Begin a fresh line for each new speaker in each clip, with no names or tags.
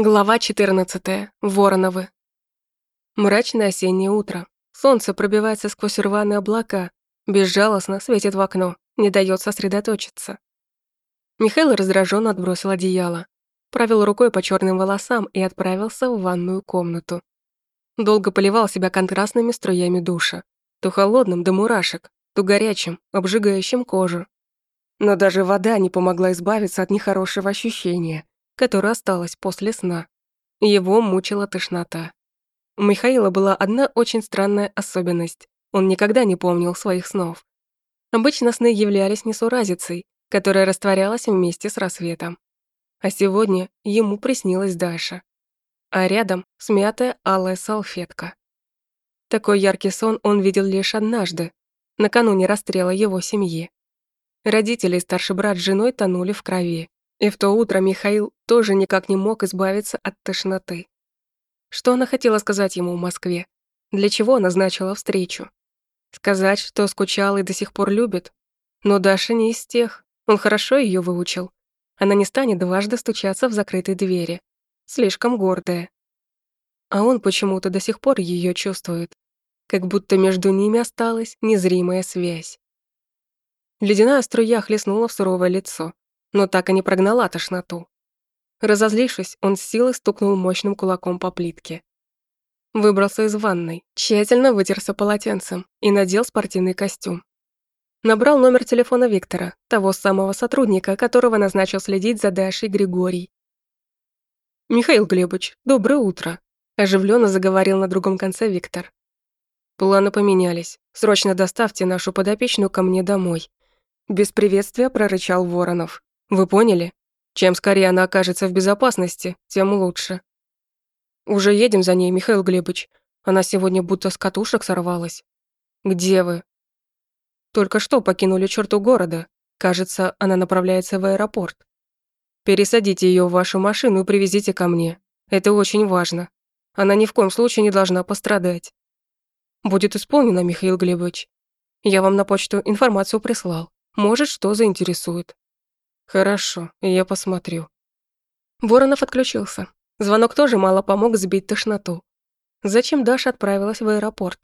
Глава 14. Вороновы. Мрачное осеннее утро. Солнце пробивается сквозь рваные облака, безжалостно светит в окно, не дает сосредоточиться. Михаил раздраженно отбросил одеяло, провел рукой по черным волосам и отправился в ванную комнату. Долго поливал себя контрастными струями душа, то холодным до мурашек, то горячим, обжигающим кожу. Но даже вода не помогла избавиться от нехорошего ощущения, которое осталось после сна. Его мучила тошнота. У Михаила была одна очень странная особенность. Он никогда не помнил своих снов. Обычно сны являлись несуразицей, которая растворялась вместе с рассветом. А сегодня ему приснилась Даша. А рядом смятая алая салфетка. Такой яркий сон он видел лишь однажды, накануне расстрела его семьи. Родители и старший брат с женой тонули в крови. И в то утро Михаил тоже никак не мог избавиться от тошноты. Что она хотела сказать ему в Москве? Для чего назначила встречу? Сказать, что скучал и до сих пор любит? Но Даша не из тех. Он хорошо ее выучил. Она не станет дважды стучаться в закрытой двери. Слишком гордая. А он почему-то до сих пор ее чувствует. Как будто между ними осталась незримая связь. Ледяная струя хлестнула в суровое лицо но так и не прогнала тошноту. Разозлившись, он с силой стукнул мощным кулаком по плитке. Выбрался из ванной, тщательно вытерся полотенцем и надел спортивный костюм. Набрал номер телефона Виктора, того самого сотрудника, которого назначил следить за Дашей Григорий. «Михаил Глебович, доброе утро», – оживленно заговорил на другом конце Виктор. «Планы поменялись. Срочно доставьте нашу подопечную ко мне домой». Без приветствия прорычал Воронов. Вы поняли? Чем скорее она окажется в безопасности, тем лучше. Уже едем за ней, Михаил Глебович. Она сегодня будто с катушек сорвалась. Где вы? Только что покинули черту города. Кажется, она направляется в аэропорт. Пересадите ее в вашу машину и привезите ко мне. Это очень важно. Она ни в коем случае не должна пострадать. Будет исполнено, Михаил Глебович. Я вам на почту информацию прислал. Может, что заинтересует. Хорошо, я посмотрю. Воронов отключился. Звонок тоже мало помог сбить тошноту. Зачем Даша отправилась в аэропорт?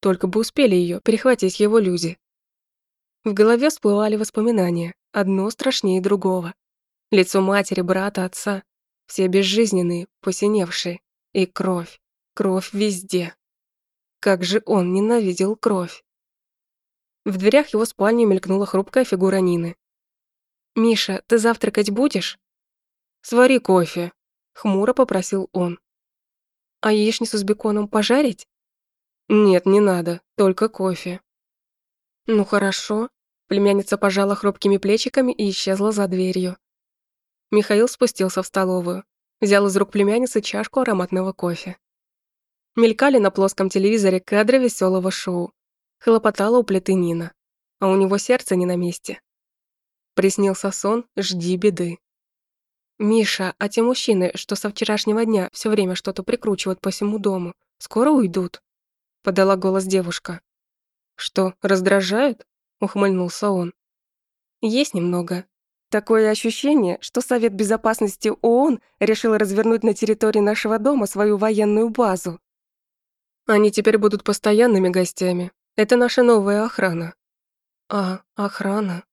Только бы успели ее перехватить его люди. В голове всплывали воспоминания, одно страшнее другого. Лицо матери, брата, отца. Все безжизненные, посиневшие. И кровь. Кровь везде. Как же он ненавидел кровь. В дверях его спальни мелькнула хрупкая фигура Нины. «Миша, ты завтракать будешь?» «Свари кофе», — хмуро попросил он. «А яичницу с беконом пожарить?» «Нет, не надо, только кофе». «Ну хорошо», — племянница пожала хрупкими плечиками и исчезла за дверью. Михаил спустился в столовую, взял из рук племянницы чашку ароматного кофе. Мелькали на плоском телевизоре кадры веселого шоу. Хлопотала у плиты Нина, а у него сердце не на месте. Приснился сон «Жди беды». «Миша, а те мужчины, что со вчерашнего дня все время что-то прикручивают по всему дому, скоро уйдут?» Подала голос девушка. «Что, раздражают?» Ухмыльнулся он. «Есть немного. Такое ощущение, что Совет Безопасности ООН решил развернуть на территории нашего дома свою военную базу. Они теперь будут постоянными гостями. Это наша новая охрана». «А, охрана?»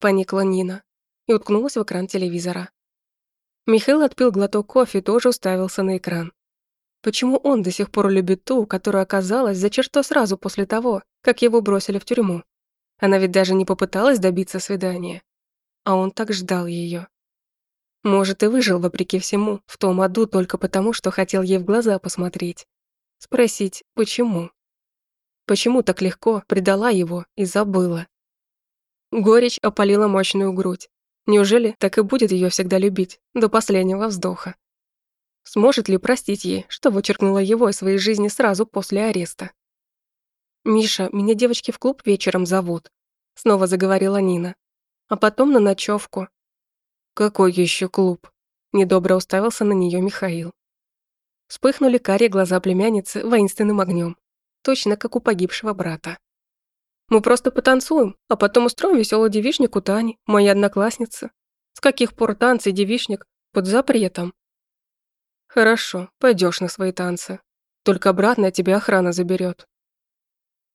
Поникла Нина и уткнулась в экран телевизора. Михаил отпил глоток кофе и тоже уставился на экран. Почему он до сих пор любит ту, которая оказалась за чертой сразу после того, как его бросили в тюрьму? Она ведь даже не попыталась добиться свидания. А он так ждал ее. Может, и выжил вопреки всему, в том аду только потому, что хотел ей в глаза посмотреть. Спросить, почему? Почему так легко предала его и забыла? Горечь опалила мощную грудь. Неужели так и будет ее всегда любить, до последнего вздоха? Сможет ли простить ей, что вычеркнула его из своей жизни сразу после ареста? «Миша, меня девочки в клуб вечером зовут», — снова заговорила Нина. «А потом на ночевку». «Какой еще клуб?» — недобро уставился на нее Михаил. Вспыхнули карие глаза племянницы воинственным огнем, точно как у погибшего брата. Мы просто потанцуем, а потом устроим веселый девичник у Тани, моей одноклассницы. С каких пор танцы девичник под запретом? Хорошо, пойдешь на свои танцы. Только обратно тебя охрана заберет.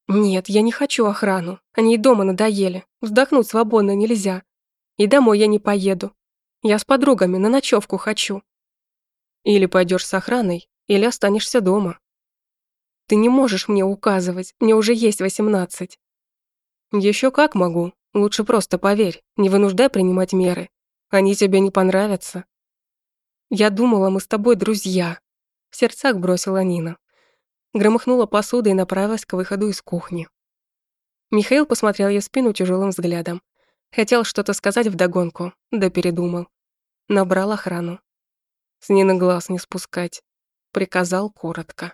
Нет, я не хочу охрану. Они и дома надоели. Вздохнуть свободно нельзя. И домой я не поеду. Я с подругами на ночевку хочу. Или пойдешь с охраной, или останешься дома. Ты не можешь мне указывать, мне уже есть восемнадцать. Еще как могу. Лучше просто поверь, не вынуждай принимать меры. Они тебе не понравятся. Я думала, мы с тобой друзья. В сердцах бросила Нина громыхнула посуда и направилась к выходу из кухни. Михаил посмотрел ей спину тяжелым взглядом. Хотел что-то сказать вдогонку, да передумал. Набрал охрану. С Нины глаз не спускать. Приказал коротко.